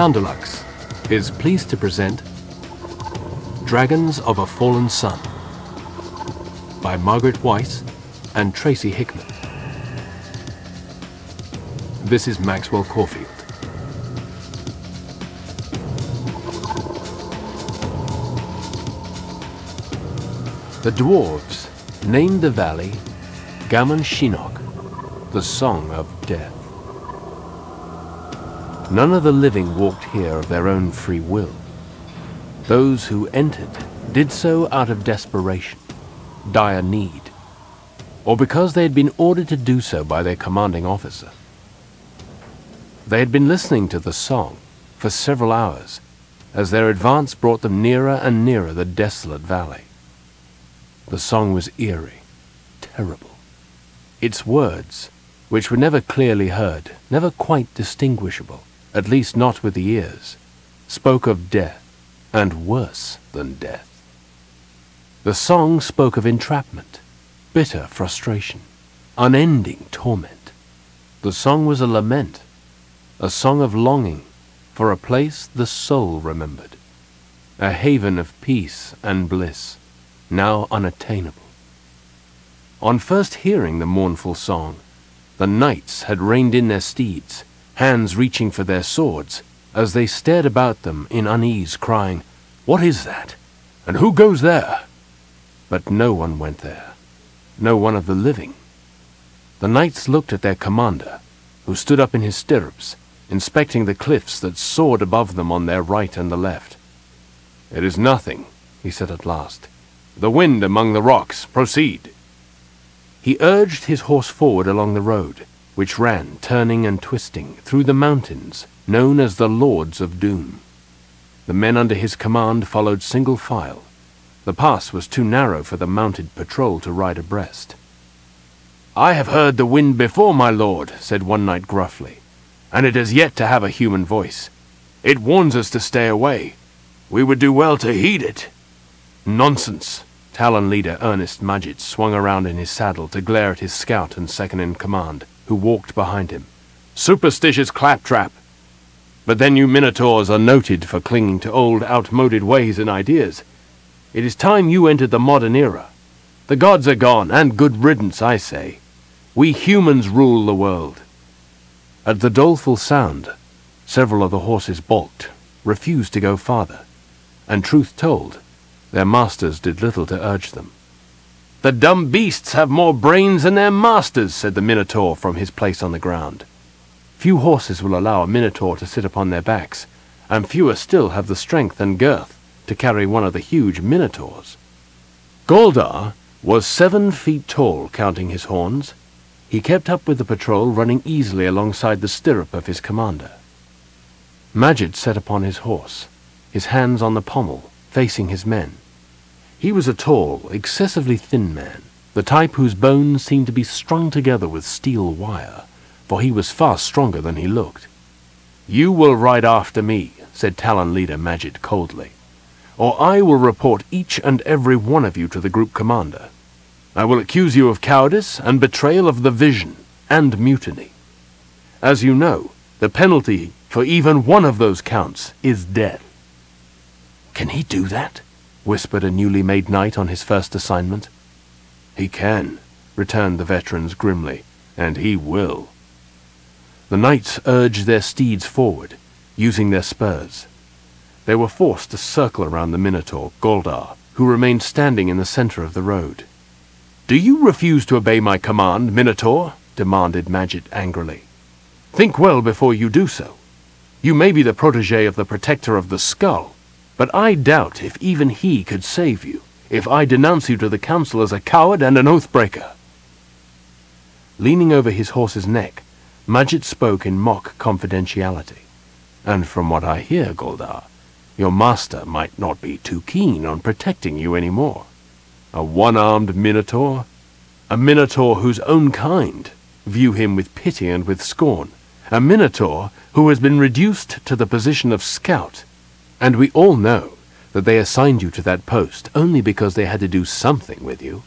Soundelux is pleased to present Dragons of a Fallen Sun by Margaret Weis and Tracy Hickman. This is Maxwell Caulfield. The dwarves named the valley Gamashinoch, the Song of Death. None of the living walked here of their own free will. Those who entered did so out of desperation, dire need, or because they had been ordered to do so by their commanding officer. They had been listening to the song for several hours as their advance brought them nearer and nearer the desolate valley. The song was eerie, terrible. Its words, which were never clearly heard, never quite distinguishable, at least not with the ears, spoke of death, and worse than death. The song spoke of entrapment, bitter frustration, unending torment. The song was a lament, a song of longing for a place the soul remembered, a haven of peace and bliss, now unattainable. On first hearing the mournful song, the knights had reined in their steeds, hands reaching for their swords, as they stared about them in unease, crying, What is that? And who goes there? But no one went there, no one of the living. The knights looked at their commander, who stood up in his stirrups, inspecting the cliffs that soared above them on their right and the left. It is nothing, he said at last. The wind among the rocks. Proceed. He urged his horse forward along the road, which ran, turning and twisting, through the mountains known as the Lords of Doom. The men under his command followed single file. The pass was too narrow for the mounted patrol to ride abreast. I have heard the wind before, my lord, said one knight gruffly, and it has yet to have a human voice. It warns us to stay away. We would do well to heed it. Nonsense, Talon leader Ernest Magit swung around in his saddle to glare at his scout and second in command, who walked behind him. Superstitious claptrap! But then you Minotaurs are noted for clinging to old, outmoded ways and ideas. It is time you entered the modern era. The gods are gone, and good riddance, I say. We humans rule the world. At the doleful sound, several of the horses balked, refused to go farther, and truth told, their masters did little to urge them. The dumb beasts have more brains than their masters, said the Minotaur from his place on the ground. Few horses will allow a Minotaur to sit upon their backs, and fewer still have the strength and girth to carry one of the huge Minotaurs. Goldar was seven feet tall, counting his horns. He kept up with the patrol, running easily alongside the stirrup of his commander. Magit sat upon his horse, his hands on the pommel, facing his men. He was a tall, excessively thin man, the type whose bones seemed to be strung together with steel wire, for he was far stronger than he looked. You will ride after me, said Talon leader Magit coldly, or I will report each and every one of you to the group commander. I will accuse you of cowardice and betrayal of the vision and mutiny. As you know, the penalty for even one of those counts is death. Can he do that? Whispered a newly made knight on his first assignment. He can, returned the veterans grimly, and he will. The knights urged their steeds forward, using their spurs. They were forced to circle around the Minotaur, Goldar, who remained standing in the center of the road. Do you refuse to obey my command, Minotaur? demanded Magit angrily. Think well before you do so. You may be the protege of the Protector of the Skull, but I doubt if even he could save you, if I denounce you to the council as a coward and an oath-breaker. Leaning over his horse's neck, Magit spoke in mock confidentiality. And from what I hear, Goldar, your master might not be too keen on protecting you any more. A one-armed minotaur? A minotaur whose own kind view him with pity and with scorn. A minotaur who has been reduced to the position of scout and we all know that they assigned you to that post only because they had to do something with you.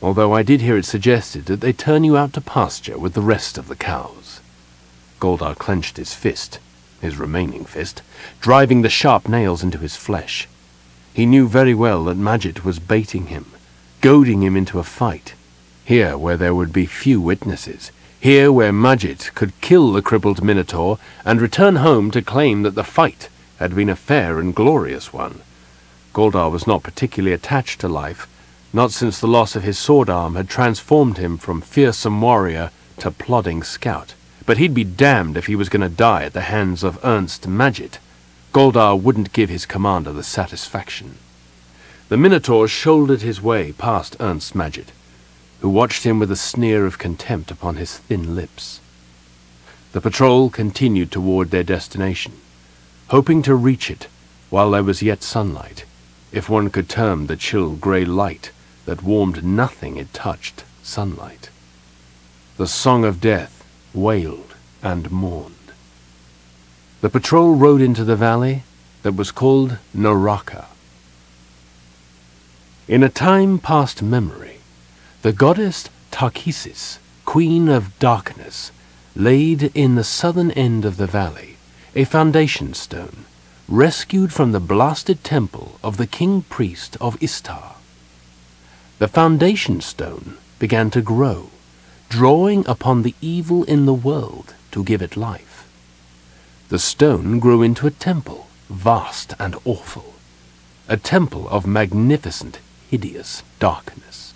Although I did hear it suggested that they turn you out to pasture with the rest of the cows. Goldar clenched his fist. his remaining fist, driving the sharp nails into his flesh. He knew very well that Magit was baiting him, goading him into a fight, here where there would be few witnesses, here where Magit could kill the crippled Minotaur and return home to claim that the fight had been a fair and glorious one. Goldar was not particularly attached to life, not since the loss of his sword arm had transformed him from fearsome warrior to plodding scout. But he'd be damned if he was going to die at the hands of Ernst Magit. Goldar wouldn't give his commander the satisfaction. The Minotaur shouldered his way past Ernst Magit, who watched him with a sneer of contempt upon his thin lips. The patrol continued toward their destination, hoping to reach it while there was yet sunlight, if one could term the chill grey light that warmed nothing it touched sunlight. The song of death wailed and mourned. The patrol rode into the valley that was called Neraka. In a time past memory, the goddess Takhisis, queen of darkness, laid in the southern end of the valley a foundation stone, rescued from the blasted temple of the king priest of Istar. The foundation stone began to grow, drawing upon the evil in the world to give it life. The stone grew into a temple, vast and awful, a temple of magnificent, hideous darkness.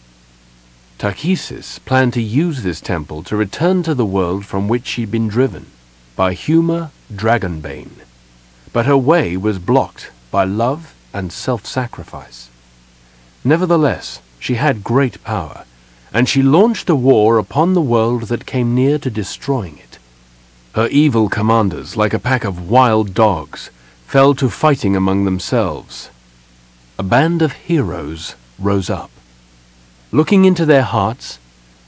Takhisis planned to use this temple to return to the world from which she'd been driven by Huma Dragonbane, but her way was blocked by love and self-sacrifice. Nevertheless, she had great power, and she launched a war upon the world that came near to destroying it. Her evil commanders, like a pack of wild dogs, fell to fighting among themselves. A band of heroes rose up. Looking into their hearts,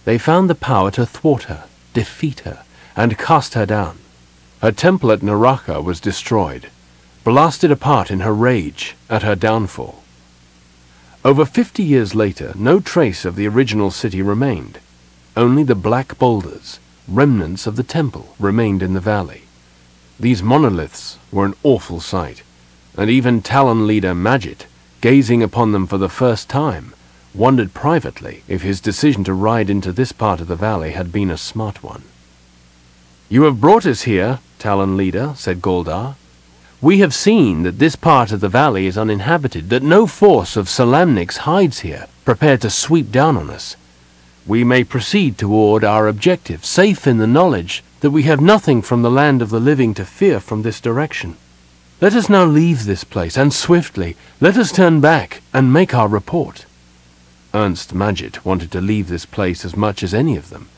they found the power to thwart her, defeat her, and cast her down. Her temple at Neraka was destroyed, blasted apart in her rage at her downfall. Over fifty years later, no trace of the original city remained. Only the black boulders, remnants of the temple, remained in the valley. These monoliths were an awful sight, and even Talon leader Magit, gazing upon them for the first time, wondered privately if his decision to ride into this part of the valley had been a smart one. You have brought us here, Talon leader, said Goldar. We have seen that this part of the valley is uninhabited, that no force of Solamnics hides here, prepared to sweep down on us. We may proceed toward our objective, safe in the knowledge that we have nothing from the land of the living to fear from this direction. Let us now leave this place, and swiftly. Let us turn back and make our report. Ernst Magit wanted to leave this place as much as any of them.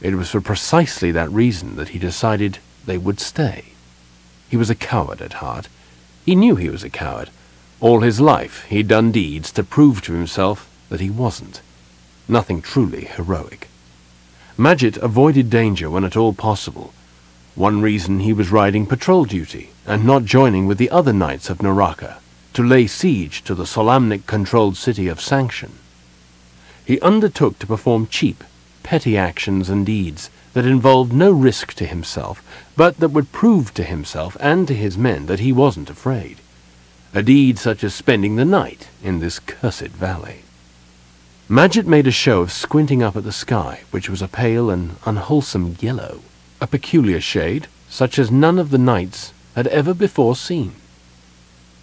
It was for precisely that reason that he decided they would stay. He was a coward at heart. He knew he was a coward. All his life he'd done deeds to prove to himself that he wasn't. Nothing truly heroic. Magit avoided danger when at all possible. One reason he was riding patrol duty and not joining with the other knights of Neraka to lay siege to the Solamnic-controlled city of Sanction. He undertook to perform cheap petty actions and deeds that involved no risk to himself, but that would prove to himself and to his men that he wasn't afraid. A deed such as spending the night in this cursed valley. Magit made a show of squinting up at the sky, which was a pale and unwholesome yellow, a peculiar shade, such as none of the knights had ever before seen.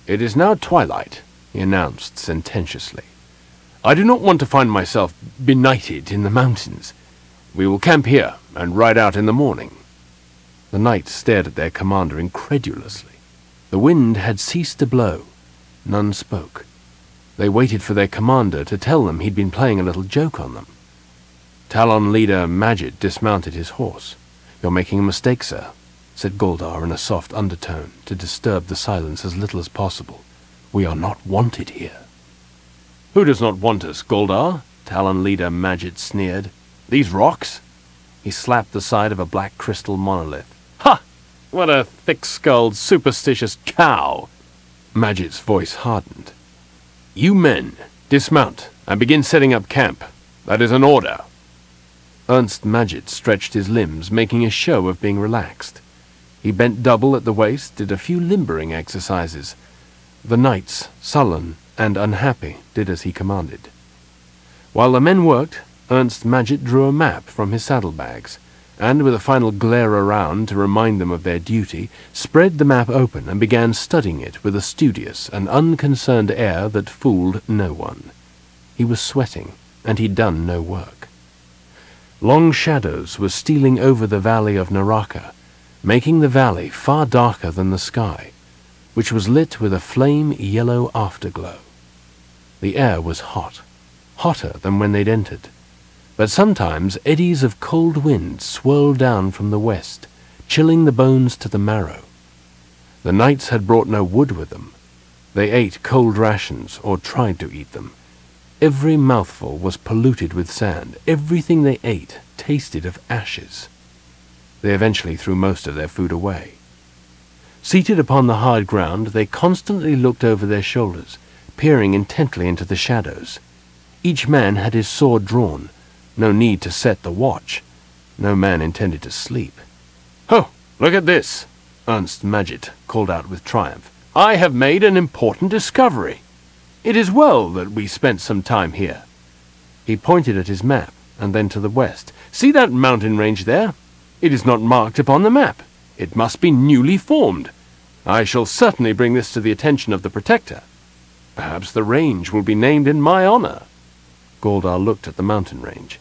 It is now twilight, he announced sententiously. I do not want to find myself benighted in the mountains. We will camp here and ride out in the morning. The knights stared at their commander incredulously. The wind had ceased to blow. None spoke. They waited for their commander to tell them he'd been playing a little joke on them. Talon leader Magit dismounted his horse. You're making a mistake, sir, said Goldar in a soft undertone to disturb the silence as little as possible. We are not wanted here. Who does not want us, Goldar? Talon leader Magit sneered. These rocks? He slapped the side of a black crystal monolith. Ha! What a thick-skulled, superstitious cow! Magit's voice hardened. You men, dismount and begin setting up camp. That is an order. Ernst Magit stretched his limbs, making a show of being relaxed. He bent double at the waist, did a few limbering exercises. The knights, sullen and unhappy, did as he commanded. While the men worked, Ernst Magit drew a map from his saddlebags, and with a final glare around to remind them of their duty, spread the map open and began studying it with a studious and unconcerned air that fooled no one. He was sweating, and he'd done no work. Long shadows were stealing over the valley of Neraka, making the valley far darker than the sky, which was lit with a flame yellow afterglow. The air was hot, hotter than when they'd entered, but sometimes eddies of cold wind swirled down from the west, chilling the bones to the marrow. The knights had brought no wood with them. They ate cold rations, or tried to eat them. Every mouthful was polluted with sand. Everything they ate tasted of ashes. They eventually threw most of their food away. Seated upon the hard ground, they constantly looked over their shoulders, peering intently into the shadows. Each man had his sword drawn. No need to set the watch. No man intended to sleep. Oh, look at this! Ernst Magit called out with triumph. I have made an important discovery. It is well that we spent some time here. He pointed at his map, and then to the west. See that mountain range there? It is not marked upon the map. It must be newly formed. I shall certainly bring this to the attention of the Protector. Perhaps the range will be named in my honor. Goldar looked at the mountain range.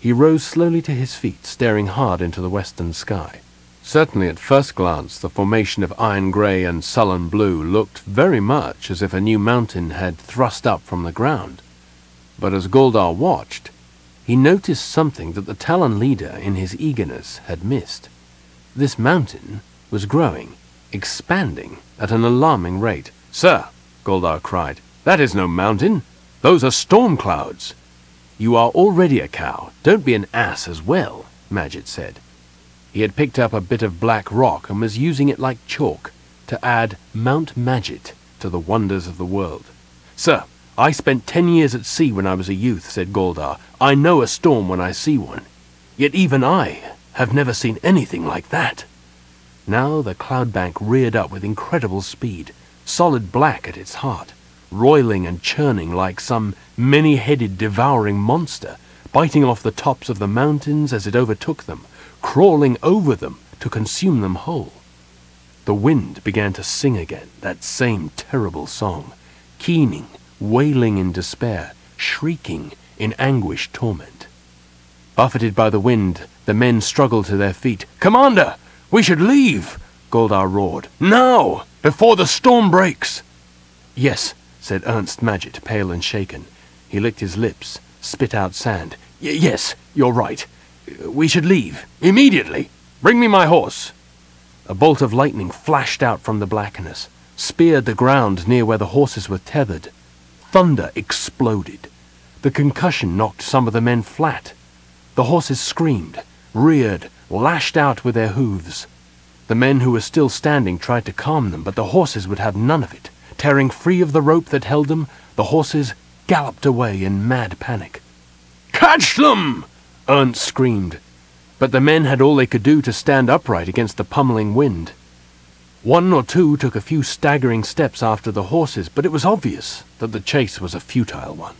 He rose slowly to his feet, staring hard into the western sky. Certainly at first glance the formation of iron grey and sullen blue looked very much as if a new mountain had thrust up from the ground. But as Goldar watched, he noticed something that the Talon leader, in his eagerness, had missed. This mountain was growing, expanding at an alarming rate. Sir, Goldar cried, that is no mountain. Those are storm clouds. You are already a cow. Don't be an ass as well, Magit said. He had picked up a bit of black rock and was using it like chalk to add Mount Magit to the wonders of the world. Sir, I spent ten years at sea when I was a youth, said Goldar. I know a storm when I see one. Yet even I have never seen anything like that. Now the cloud bank reared up with incredible speed, solid black at its heart, roiling and churning like some many-headed devouring monster, biting off the tops of the mountains as it overtook them, crawling over them to consume them whole. The wind began to sing again, that same terrible song, keening wailing in despair, shrieking in anguished torment. Buffeted by the wind, the men struggled to their feet. Commander, we should leave, Goldar roared. Now, before the storm breaks. Yes, said Ernst Magit, pale and shaken. He licked his lips, spit out sand. Yes, you're right. We should leave. Immediately. Bring me my horse. A bolt of lightning flashed out from the blackness, speared the ground near where the horses were tethered. Thunder exploded. The concussion knocked some of the men flat. The horses screamed, reared, lashed out with their hooves. The men who were still standing tried to calm them, but the horses would have none of it. Tearing free of the rope that held them, the horses galloped away in mad panic. Catch them! Ernst screamed. But the men had all they could do to stand upright against the pummeling wind. One or two took a few staggering steps after the horses, but it was obvious that the chase was a futile one.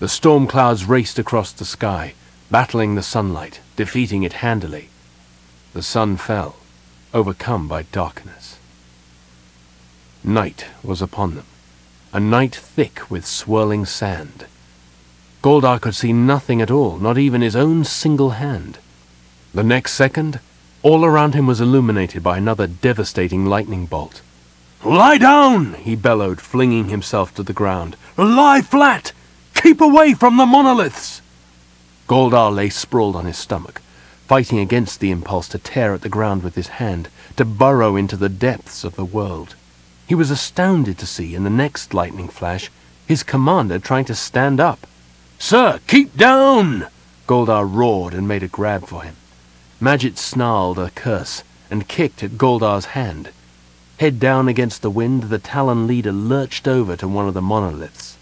The storm clouds raced across the sky, battling the sunlight, defeating it handily. The sun fell, overcome by darkness. Night was upon them, a night thick with swirling sand. Goldar could see nothing at all, not even his own single hand. The next second, all around him was illuminated by another devastating lightning bolt. Lie down, he bellowed, flinging himself to the ground. Lie flat! Keep away from the monoliths! Goldar lay sprawled on his stomach, fighting against the impulse to tear at the ground with his hand, to burrow into the depths of the world. He was astounded to see, in the next lightning flash, his commander trying to stand up. Sir, keep down! Goldar roared and made a grab for him. Magit snarled a curse and kicked at Goldar's hand. Head down against the wind, the Talon leader lurched over to one of the monoliths.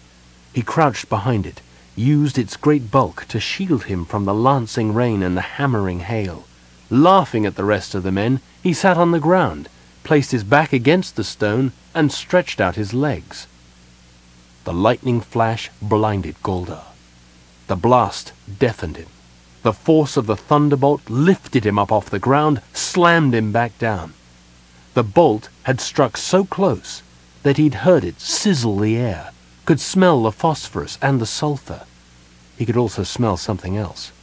He crouched behind it, used its great bulk to shield him from the lancing rain and the hammering hail. Laughing at the rest of the men, he sat on the ground, placed his back against the stone, and stretched out his legs. The lightning flash blinded Goldar. The blast deafened him. The force of the thunderbolt lifted him up off the ground, slammed him back down. The bolt had struck so close that he'd heard it sizzle the air, could smell the phosphorus and the sulfur. He could also smell something else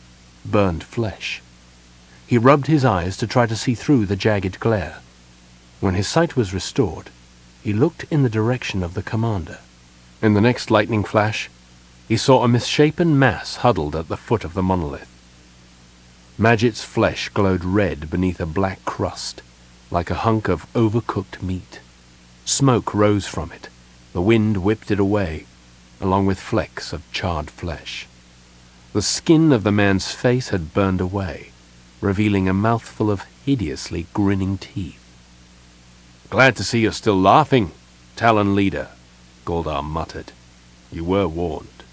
burned flesh. He rubbed his eyes to try to see through the jagged glare. When his sight was restored, he looked in the direction of the commander. In the next lightning flash, he saw a misshapen mass huddled at the foot of the monolith. Magit's flesh glowed red beneath a black crust, like a hunk of overcooked meat. Smoke rose from it. The wind whipped it away, along with flecks of charred flesh. The skin of the man's face had burned away, revealing a mouthful of hideously grinning teeth. Glad to see you're still laughing, Talon leader, Goldar muttered. You were warned.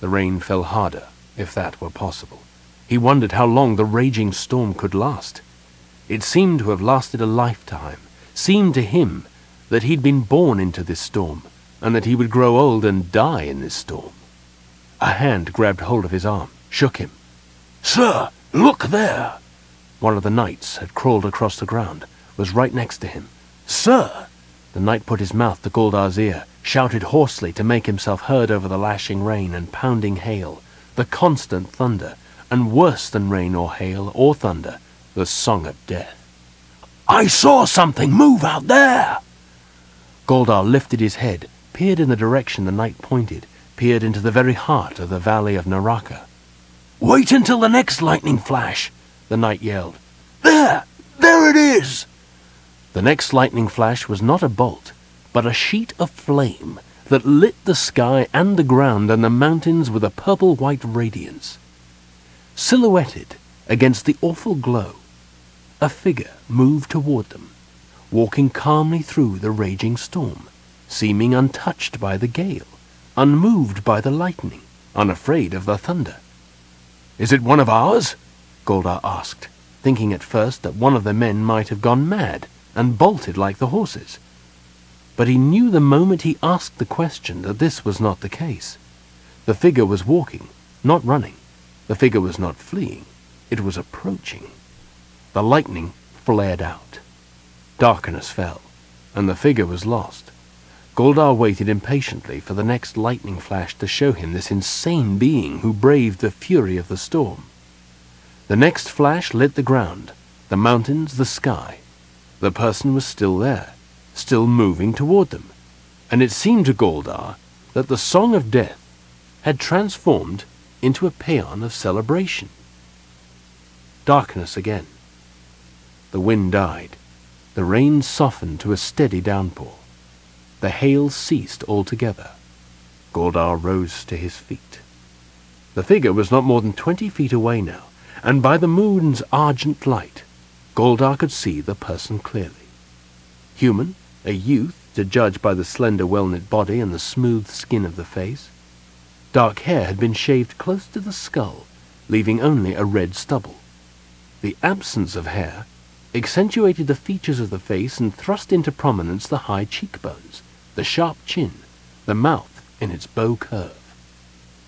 The rain fell harder, if that were possible. He wondered how long the raging storm could last. It seemed to have lasted a lifetime, seemed to him that he'd been born into this storm, and that he would grow old and die in this storm. A hand grabbed hold of his arm, shook him. Sir, look there! One of the knights had crawled across the ground was right next to him. Sir! The knight put his mouth to Goldar's ear, shouted hoarsely to make himself heard over the lashing rain and pounding hail, the constant thunder, and worse than rain or hail or thunder, the song of death. I saw something move out there! Goldar lifted his head, peered in the direction the knight pointed, peered into the very heart of the valley of Neraka. Wait until the next lightning flash, the knight yelled. There! There it is! The next lightning flash was not a bolt, but a sheet of flame that lit the sky and the ground and the mountains with a purple-white radiance. Silhouetted against the awful glow, a figure moved toward them, walking calmly through the raging storm, seeming untouched by the gale, unmoved by the lightning, unafraid of the thunder. Is it one of ours? Goldar asked, thinking at first that one of the men might have gone mad and bolted like the horses. But he knew the moment he asked the question that this was not the case. The figure was walking, not running. The figure was not fleeing. It was approaching. The lightning flared out. Darkness fell, and the figure was lost. Goldar waited impatiently for the next lightning flash to show him this insane being who braved the fury of the storm. The next flash lit the ground, the mountains, the sky. The person was still there, still moving toward them, and it seemed to Goldar that the song of death had transformed into a paean of celebration. Darkness again. The wind died. The rain softened to a steady downpour. The hail ceased altogether. Goldar rose to his feet. The figure was not more than twenty feet away now, and by the moon's argent light, Goldar could see the person clearly. Human, a youth, to judge by the slender, well-knit body and the smooth skin of the face. Dark hair had been shaved close to the skull, leaving only a red stubble. The absence of hair accentuated the features of the face and thrust into prominence the high cheekbones, the sharp chin, the mouth in its bow curve.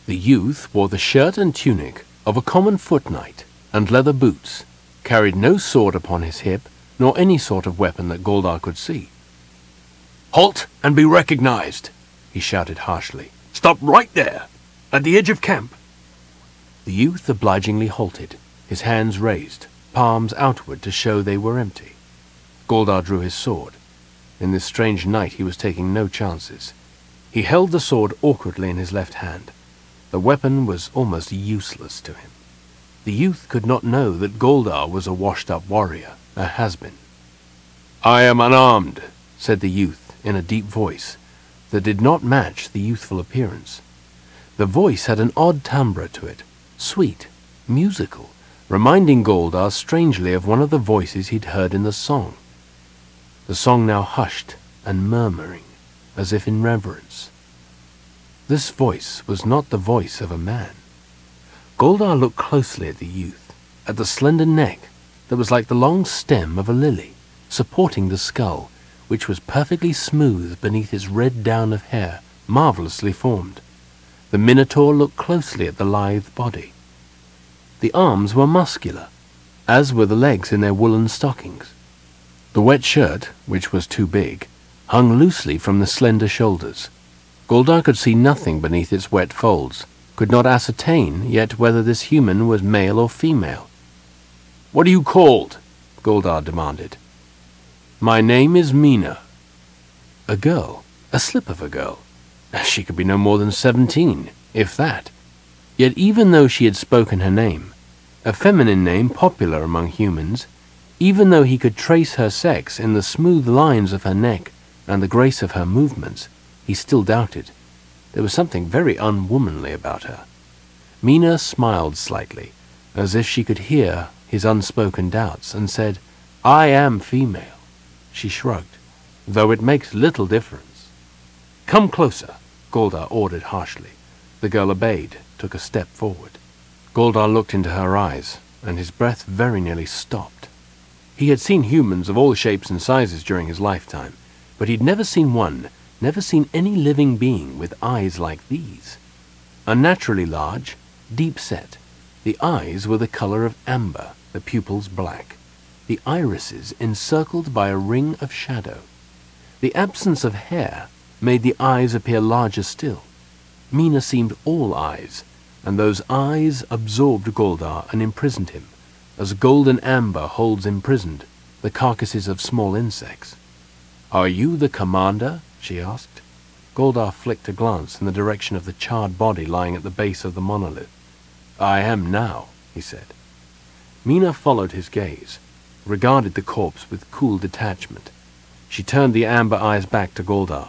The youth wore the shirt and tunic of a common foot knight and leather boots carried no sword upon his hip, nor any sort of weapon that Goldar could see. Halt and be recognized, he shouted harshly. Stop right there, at the edge of camp. The youth obligingly halted, his hands raised, palms outward to show they were empty. Goldar drew his sword. In this strange night he was taking no chances. He held the sword awkwardly in his left hand. The weapon was almost useless to him. The youth could not know that Goldar was a washed-up warrior, a has-been. I am unarmed, said the youth in a deep voice that did not match the youthful appearance. The voice had an odd timbre to it, sweet, musical, reminding Goldar strangely of one of the voices he'd heard in the song. The song now hushed and murmuring, as if in reverence. This voice was not the voice of a man. Goldar looked closely at the youth. at the slender neck that was like the long stem of a lily, supporting the skull, which was perfectly smooth beneath its red down of hair, marvellously formed. The Minotaur looked closely at the lithe body. The arms were muscular, as were the legs in their woolen stockings. The wet shirt, which was too big, hung loosely from the slender shoulders. Goldar could see nothing beneath its wet folds, could not ascertain yet whether this human was male or female. What are you called? Goldar demanded. My name is Mina. A girl, a slip of a girl. She could be no more than seventeen, if that. Yet even though she had spoken her name, a feminine name popular among humans, even though he could trace her sex in the smooth lines of her neck and the grace of her movements, he still doubted. There was something very unwomanly about her. Mina smiled slightly, as if she could hear his unspoken doubts, and said, I am female. She shrugged, though it makes little difference. Come closer, Goldar ordered harshly. The girl obeyed, took a step forward. Goldar looked into her eyes, and his breath very nearly stopped. He had seen humans of all shapes and sizes during his lifetime, but he'd never seen one never seen any living being with eyes like these. Unnaturally large, deep set, the eyes were the color of amber, the pupils black, the irises encircled by a ring of shadow. The absence of hair made the eyes appear larger still. Mina seemed all eyes, and those eyes absorbed Goldar and imprisoned him, as golden amber holds imprisoned the carcasses of small insects. Are you the commander? She asked. Goldar flicked a glance in the direction of the charred body lying at the base of the monolith. I am now, he said. Mina followed his gaze, regarded the corpse with cool detachment. She turned the amber eyes back to Goldar.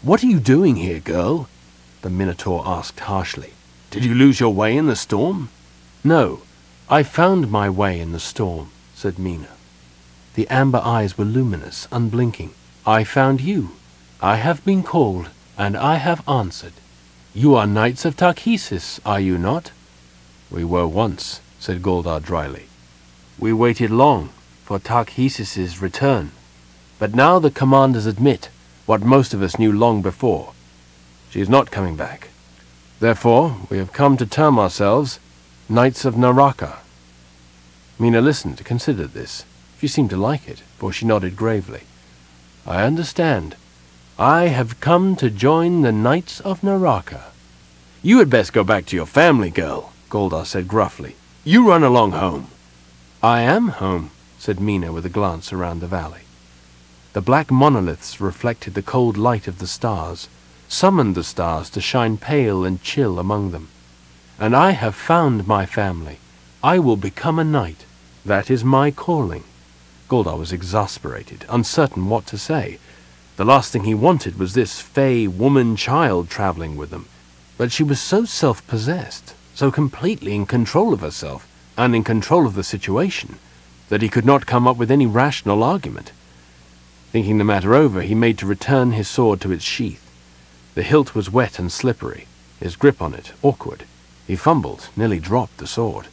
What are you doing here, girl? The Minotaur asked harshly. Did you lose your way in the storm? No, I found my way in the storm, said Mina. The amber eyes were luminous, unblinking. I found you. I have been called, and I have answered. You are knights of Takhisis, are you not? We were once, said Goldar dryly. We waited long for Takhisis's return, but now the commanders admit what most of us knew long before. She is not coming back. Therefore, we have come to term ourselves Knights of Neraka. Mina listened, considered this. She seemed to like it, for she nodded gravely. I understand, I have come to join the Knights of Neraka. You had best go back to your family, girl, Goldar said gruffly. You run along home. I am home, said Mina with a glance around the valley. The black monoliths reflected the cold light of the stars, summoned the stars to shine pale and chill among them. And I have found my family. I will become a knight. That is my calling. Goldar was exasperated, uncertain what to say. The last thing he wanted was this fey woman-child traveling with them. But she was so self-possessed, so completely in control of herself, and in control of the situation, that he could not come up with any rational argument. Thinking the matter over, he made to return his sword to its sheath. The hilt was wet and slippery, his grip on it awkward. He fumbled, nearly dropped the sword.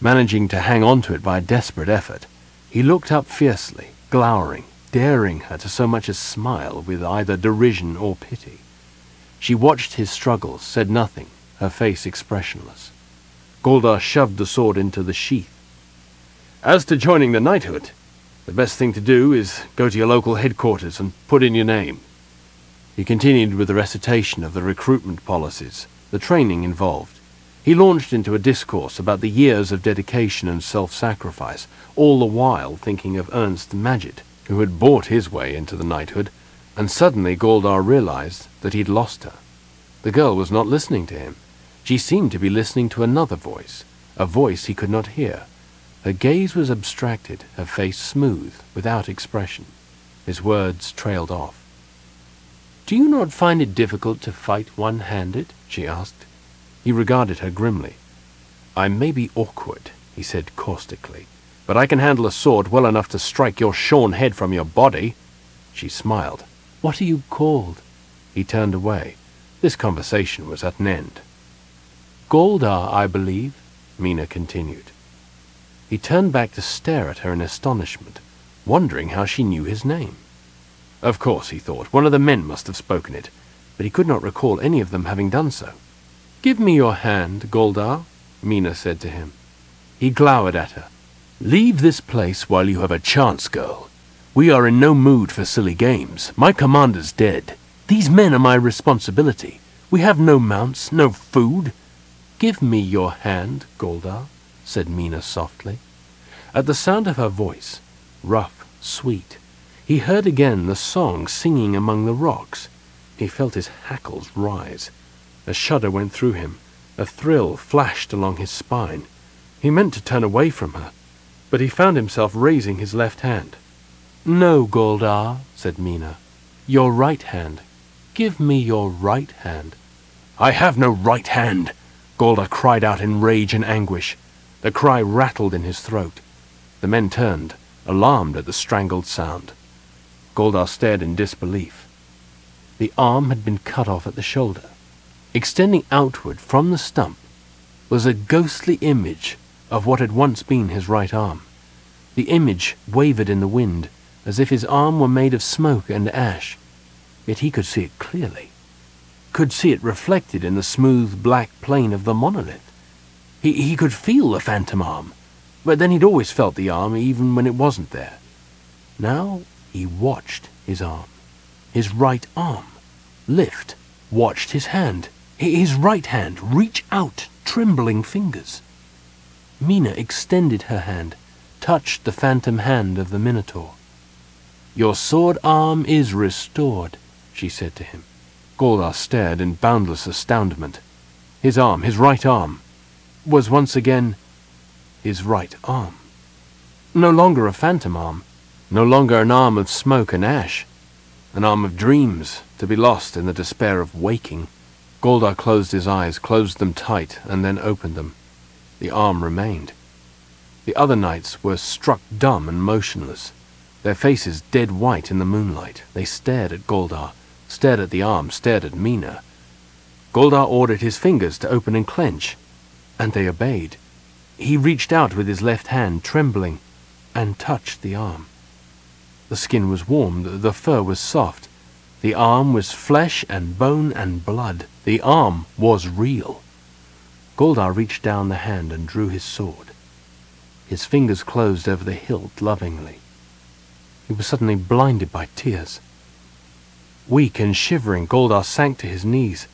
Managing to hang on to it by a desperate effort, he looked up fiercely, glowering, daring her to so much as smile with either derision or pity. She watched his struggles, said nothing, her face expressionless. Goldar shoved the sword into the sheath. As to joining the knighthood, the best thing to do is go to your local headquarters and put in your name. He continued with the recitation of the recruitment policies, the training involved. He launched into a discourse about the years of dedication and self-sacrifice, all the while thinking of Ernst Magit, who had bought his way into the knighthood, and suddenly Goldar realized that he'd lost her. The girl was not listening to him. She seemed to be listening to another voice, a voice he could not hear. Her gaze was abstracted, her face smooth, without expression. His words trailed off. Do you not find it difficult to fight one-handed? she asked. He regarded her grimly. I may be awkward, he said caustically, but I can handle a sword well enough to strike your shorn head from your body. She smiled. What are you called? He turned away. This conversation was at an end. Goldar, I believe, Mina continued. He turned back to stare at her in astonishment, wondering how she knew his name. Of course, he thought, one of the men must have spoken it, but he could not recall any of them having done so. Give me your hand, Goldar, Mina said to him. He glowered at her. Leave this place while you have a chance, girl. We are in no mood for silly games. My commander's dead. These men are my responsibility. We have no mounts, no food. Give me your hand, Goldar, said Mina softly. At the sound of her voice, rough, sweet, he heard again the song singing among the rocks. He felt his hackles rise. A shudder went through him. A thrill flashed along his spine. He meant to turn away from her, but he found himself raising his left hand. No, Goldar, said Mina. Your right hand. Give me your right hand. I have no right hand, Goldar cried out in rage and anguish. The cry rattled in his throat. The men turned, alarmed at the strangled sound. Goldar stared in disbelief. The arm had been cut off at the shoulder. Extending outward from the stump was a ghostly image of what had once been his right arm. The image wavered in the wind, as if his arm were made of smoke and ash, yet he could see it clearly, could see it reflected in the smooth black plane of the monolith. He, he could feel the phantom arm, but then he'd always felt the arm even when it wasn't there. Now he watched his arm, his right arm, lift, watched his hand, his right hand reach out trembling fingers. Mina extended her hand, touched the phantom hand of the Minotaur. Your sword arm is restored, she said to him. Goldar stared in boundless astoundment. His arm, his right arm, was once again his right arm. No longer a phantom arm, no longer an arm of smoke and ash, an arm of dreams to be lost in the despair of waking. Goldar closed his eyes, closed them tight, and then opened them. The arm remained. The other knights were struck dumb and motionless their faces dead white in the moonlight. They stared at Goldar, stared at the arm, stared at Mina. Goldar ordered his fingers to open and clench, and they obeyed. He reached out with his left hand, trembling, and touched the arm. The skin was warm, the fur was soft. The arm was flesh and bone and blood. The arm was real. Goldar reached down the hand and drew his sword. His fingers closed over the hilt lovingly. He was suddenly blinded by tears. Weak and shivering, Goldar sank to his knees.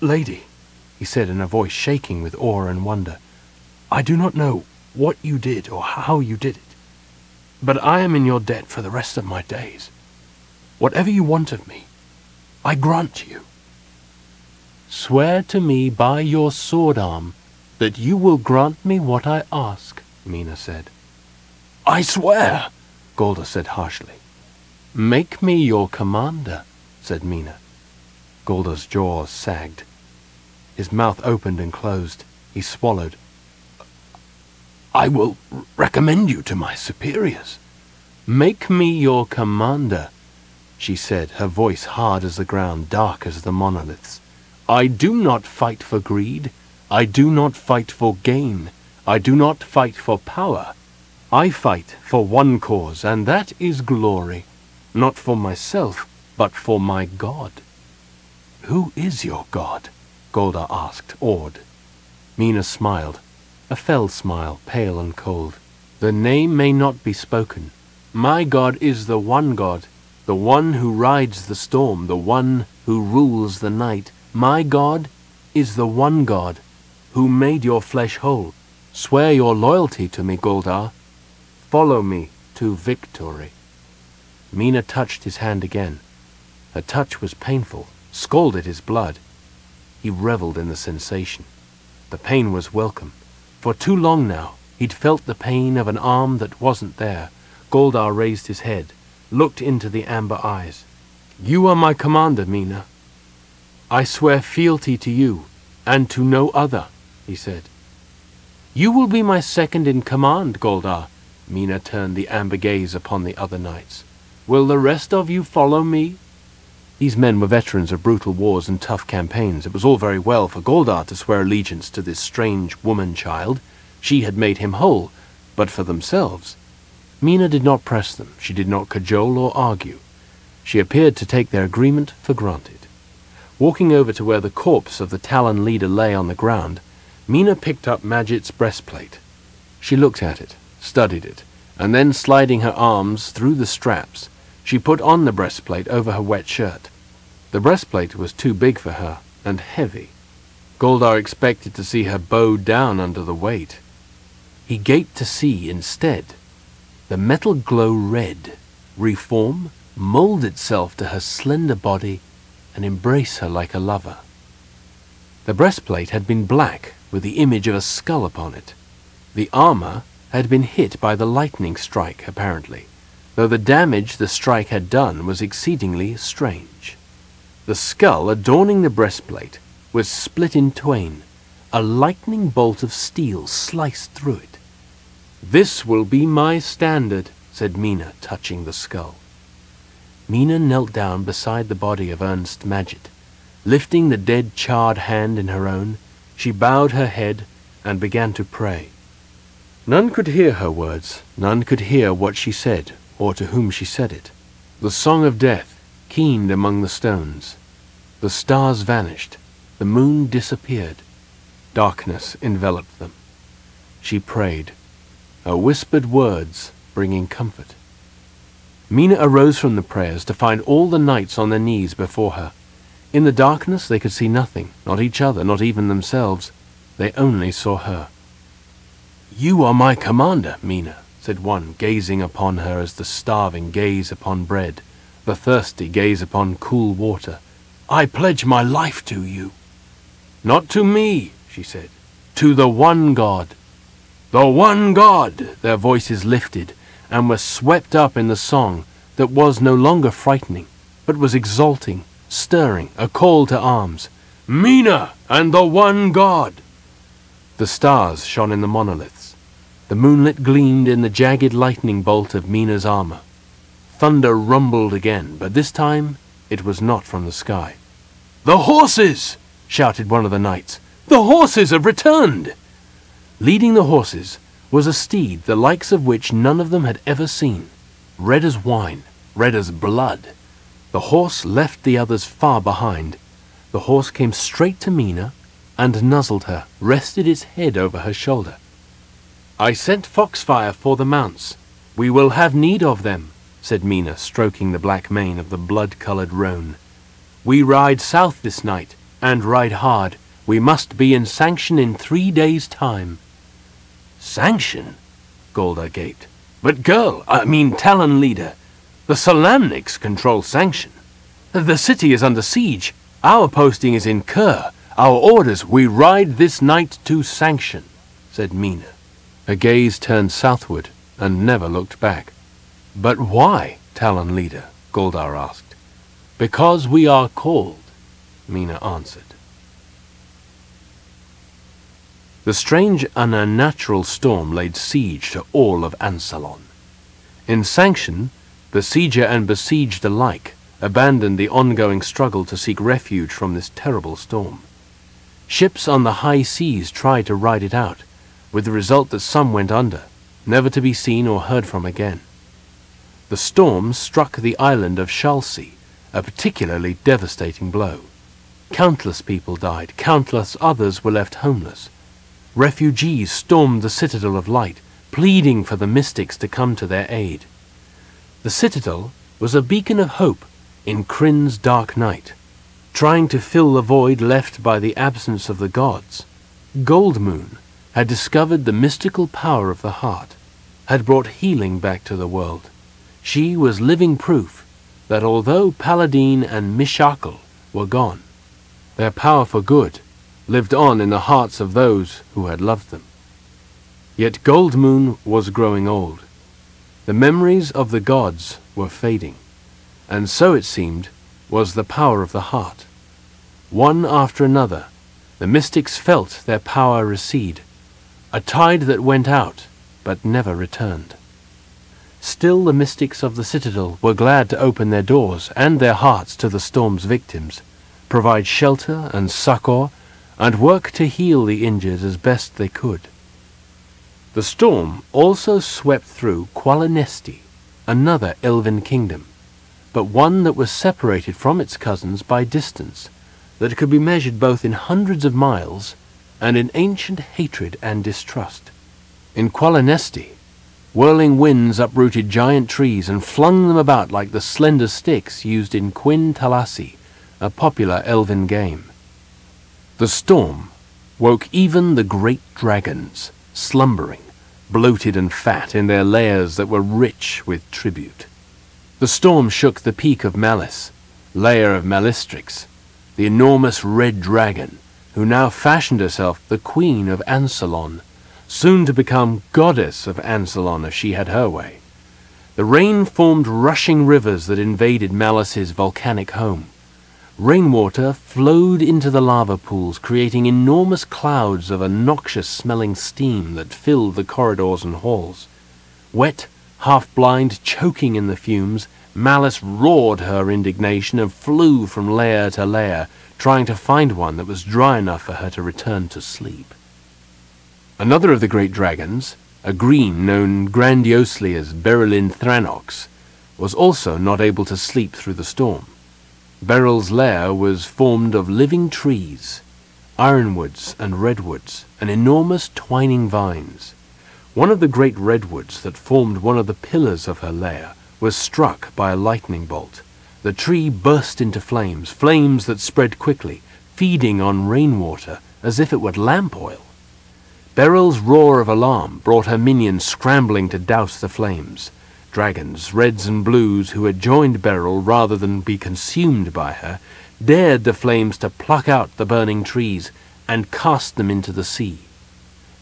Lady, he said in a voice shaking with awe and wonder, I do not know what you did or how you did it, but I am in your debt for the rest of my days. Whatever you want of me, I grant you. Swear to me by your sword arm that you will grant me what I ask, Mina said. I swear, Golda said harshly. Make me your commander, said Mina. Golda's jaws sagged. His mouth opened and closed. He swallowed. I will recommend you to my superiors. Make me your commander, she said, her voice hard as the ground, dark as the monoliths. I do not fight for greed. I do not fight for gain. I do not fight for power. I fight for one cause, and that is glory, not for myself, but for my God. Who is your God? Golda asked, awed. Mina smiled, a fell smile, pale and cold. The name may not be spoken. My God is the one God, the one who rides the storm, the one who rules the night. My God is the one God who made your flesh whole. Swear your loyalty to me, Goldar, Follow me to victory. Mina touched his hand again. Her touch was painful, scalded his blood. He reveled in the sensation. The pain was welcome. For too long now, he'd felt the pain of an arm that wasn't there. Goldar raised his head, looked into the amber eyes. You are my commander, Mina. I swear fealty to you, and to no other, he said. You will be my second in command, Goldar, Mina turned the amber gaze upon the other knights. Will the rest of you follow me? These men were veterans of brutal wars and tough campaigns. It was all very well for Goldar to swear allegiance to this strange woman-child. She had made him whole. but for themselves. Mina did not press them, she did not cajole or argue. She appeared to take their agreement for granted. Walking over to where the corpse of the Talon leader lay on the ground, Mina picked up Magit's breastplate. She looked at it, studied it, and then sliding her arms through the straps, she put on the breastplate over her wet shirt. The breastplate was too big for her, and heavy. Galdar expected to see her bow down under the weight. He gaped to see, instead, the metal glow red, reform, mold itself to her slender body, and embrace her like a lover. The breastplate had been black, with the image of a skull upon it. The armor had been hit by the lightning strike, apparently, though the damage the strike had done was exceedingly strange. The skull adorning the breastplate was split in twain, a lightning bolt of steel sliced through it. This will be my standard, said Mina, touching the skull. Mina knelt down beside the body of Ernst Magit. Lifting the dead charred hand in her own, she bowed her head and began to pray. None could hear her words, none could hear what she said, or to whom she said it. The song of death keened among the stones. The stars vanished, the moon disappeared. Darkness enveloped them. She prayed, her whispered words bringing comfort. Mina arose from the prayers to find all the knights on their knees before her. In the darkness they could see nothing, not each other, not even themselves. They only saw her. You are my commander, Mina, said one, gazing upon her as the starving gaze upon bread, the thirsty gaze upon cool water. I pledge my life to you. Not to me, she said, to the one God. The one God! Their voices lifted, and were swept up in the song that was no longer frightening, but was exalting, stirring, a call to arms. Mina and the one God! The stars shone in the monoliths. The moonlit gleamed in the jagged lightning bolt of Mina's armor. Thunder rumbled again, but this time it was not from the sky. The horses! shouted one of the knights. The horses have returned! Leading the horses was a steed the likes of which none of them had ever seen, red as wine, red as blood. The horse left the others far behind. The horse came straight to Mina and nuzzled her, rested its head over her shoulder. I sent Foxfire for the mounts. We will have need of them, said Mina, stroking the black mane of the blood-coloured roan. We ride south this night, and ride hard. We must be in Sanction in three days' time. Sanction? Galdar gaped. But girl, I mean Talon leader, the Solamnics control Sanction. The city is under siege. Our posting is in Khur. Our orders, we ride this night to Sanction, said Mina. Her gaze turned southward and never looked back. But why, Talon leader? Galdar asked. Because we are called, Mina answered. The strange and unnatural storm laid siege to all of Ansalon. In Sanction, besieger and besieged alike abandoned the ongoing struggle to seek refuge from this terrible storm. Ships on the high seas tried to ride it out, with the result that some went under, never to be seen or heard from again. The storm struck the island of Schallsea, a particularly devastating blow. Countless people died, countless others were left homeless. Refugees stormed the Citadel of Light, pleading for the mystics to come to their aid. The Citadel was a beacon of hope in Krynn's dark night, trying to fill the void left by the absence of the gods. Goldmoon had discovered the mystical power of the heart, had brought healing back to the world. She was living proof that although Paladine and Mishakal were gone, their power for good lived on in the hearts of those who had loved them. Yet Goldmoon was growing old. The memories of the gods were fading, and so it seemed was the power of the heart. One after another, the mystics felt their power recede, a tide that went out but never returned. Still the mystics of the citadel were glad to open their doors and their hearts to the storm's victims, provide shelter and succor and work to heal the injured as best they could. The storm also swept through Qualinesti, another elven kingdom, but one that was separated from its cousins by distance that could be measured both in hundreds of miles and in ancient hatred and distrust. In Qualinesti, whirling winds uprooted giant trees and flung them about like the slender sticks used in Quin Talasi, a popular elven game. The storm woke even the great dragons, slumbering, bloated and fat in their lairs that were rich with tribute. The storm shook the peak of Malys, lair of Malystryx, the enormous red dragon, who now fashioned herself the queen of Ansalon, soon to become goddess of Ansalon if she had her way. The rain formed rushing rivers that invaded Malys's volcanic home. Rainwater flowed into the lava pools, creating enormous clouds of a noxious smelling steam that filled the corridors and halls. Wet, half blind, choking in the fumes, Malys roared her indignation and flew from lair to lair, trying to find one that was dry enough for her to return to sleep. Another of the great dragons, a green known grandiosely as Beryllinthranox, was also not able to sleep through the storm. Beryl's lair was formed of living trees, ironwoods and redwoods, and enormous twining vines. One of the great redwoods that formed one of the pillars of her lair was struck by a lightning bolt. The tree burst into flames, flames that spread quickly, feeding on rainwater as if it were lamp oil. Beryl's roar of alarm brought her minions scrambling to douse the flames. Dragons, reds and blues, who had joined Beryl rather than be consumed by her, dared the flames to pluck out the burning trees and cast them into the sea.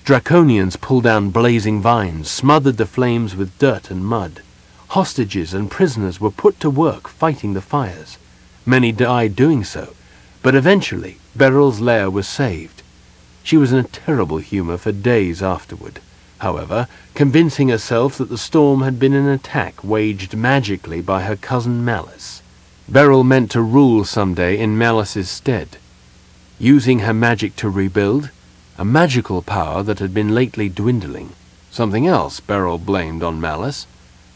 Draconians pulled down blazing vines, smothered the flames with dirt and mud. Hostages and prisoners were put to work fighting the fires. Many died doing so, but eventually Beryl's lair was saved. She was in a terrible humor for days afterward, however, convincing herself that the storm had been an attack waged magically by her cousin Malys. Beryl meant to rule some day in Malys's stead, using her magic to rebuild, a magical power that had been lately dwindling. Something else Beryl blamed on Malys.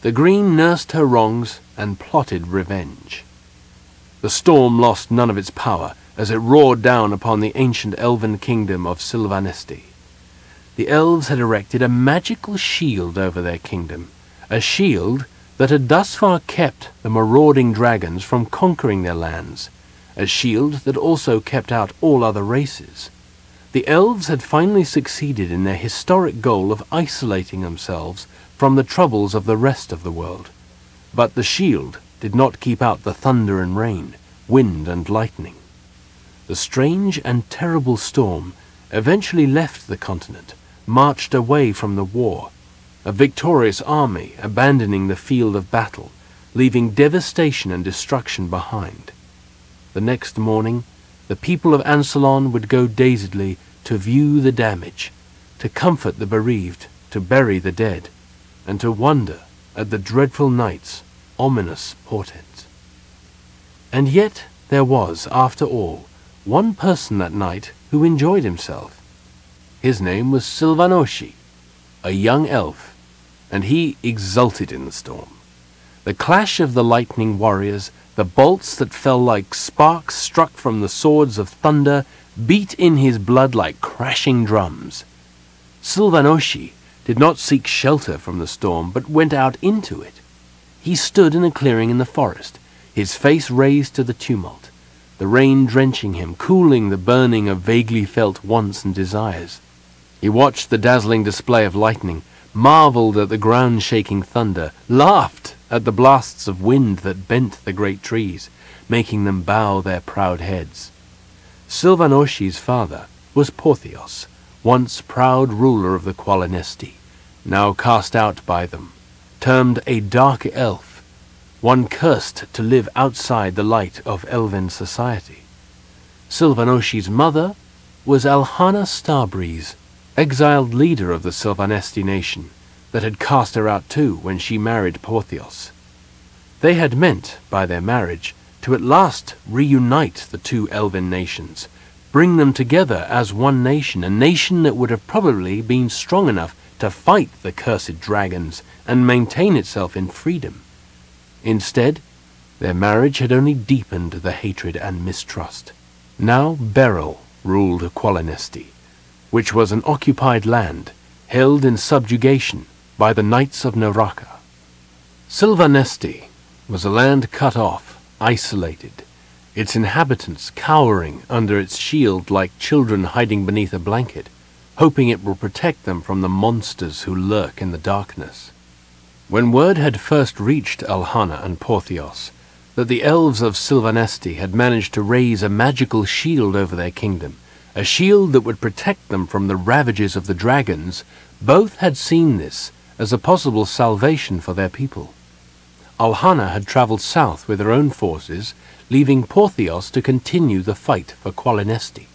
The Green nursed her wrongs and plotted revenge. The storm lost none of its power as it roared down upon the ancient elven kingdom of Silvanesti. The elves had erected a magical shield over their kingdom, a shield that had thus far kept the marauding dragons from conquering their lands, a shield that also kept out all other races. The elves had finally succeeded in their historic goal of isolating themselves from the troubles of the rest of the world. But the shield did not keep out the thunder and rain, wind and lightning. The strange and terrible storm eventually left the continent, marched away from the war, a victorious army abandoning the field of battle, leaving devastation and destruction behind. The next morning, the people of Ansalon would go dazedly to view the damage, to comfort the bereaved, to bury the dead and to wonder at the dreadful night's ominous portent. And yet there was, after all, one person that night who enjoyed himself. His name was Silvanoshei, a young elf, and he exulted in the storm. The clash of the lightning warriors, the bolts that fell like sparks struck from the swords of thunder, beat in his blood like crashing drums. Silvanoshei did not seek shelter from the storm, but went out into it. He stood in a clearing in the forest, his face raised to the tumult, the rain drenching him, cooling the burning of vaguely felt wants and desires. He watched the dazzling display of lightning, marveled at the ground-shaking thunder, laughed at the blasts of wind that bent the great trees, making them bow their proud heads. Silvanoshei's father was Porthios, once proud ruler of the Qualinesti, now cast out by them, termed a dark elf, one cursed to live outside the light of elven society. Silvanoshei's mother was Alhana Starbreeze, exiled leader of the Silvanesti nation, that had cast her out too when she married Porthios. They had meant, by their marriage, to at last reunite the two elven nations, bring them together as one nation, a nation that would have probably been strong enough to fight the cursed dragons and maintain itself in freedom. Instead, their marriage had only deepened the hatred and mistrust. Now Beryl ruled Qualinesti, which was an occupied land held in subjugation by the Knights of Neraka. Silvanesti was a land cut off, isolated, its inhabitants cowering under its shield like children hiding beneath a blanket, hoping it will protect them from the monsters who lurk in the darkness. When word had first reached Alhana and Porthios that the elves of Silvanesti had managed to raise a magical shield over their kingdom, a shield that would protect them from the ravages of the dragons, both had seen this as a possible salvation for their people. Alhana had travelled south with her own forces, leaving Porthios to continue the fight for Qualinesti.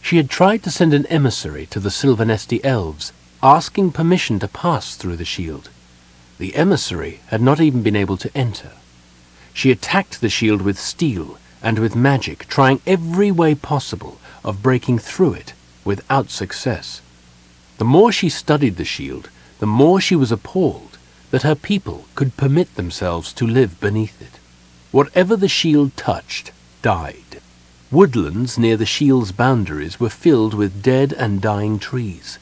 She had tried to send an emissary to the Silvanesti elves, asking permission to pass through the shield. The emissary had not even been able to enter. She attacked the shield with steel and with magic, trying every way possible of breaking through it without success. The more she studied the shield, the more she was appalled that her people could permit themselves to live beneath it. Whatever the shield touched died. Woodlands near the shield's boundaries were filled with dead and dying trees.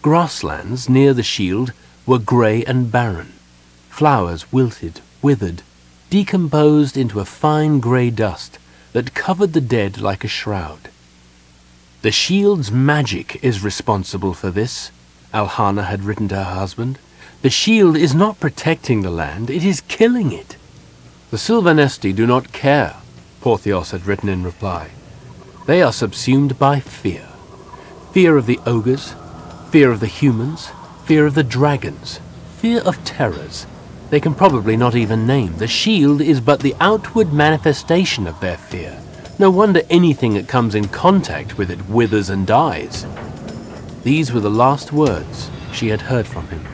Grasslands near the shield were grey and barren. Flowers wilted, withered, decomposed into a fine grey dust that covered the dead like a shroud. The shield's magic is responsible for this, Alhana had written to her husband. The shield is not protecting the land, it is killing it. The Silvanesti do not care, Porthios had written in reply. They are subsumed by fear. Fear of the ogres, fear of the humans, fear of the dragons, fear of terrors. They can probably not even name. The shield is but the outward manifestation of their fear. No wonder anything that comes in contact with it withers and dies. These were the last words she had heard from him.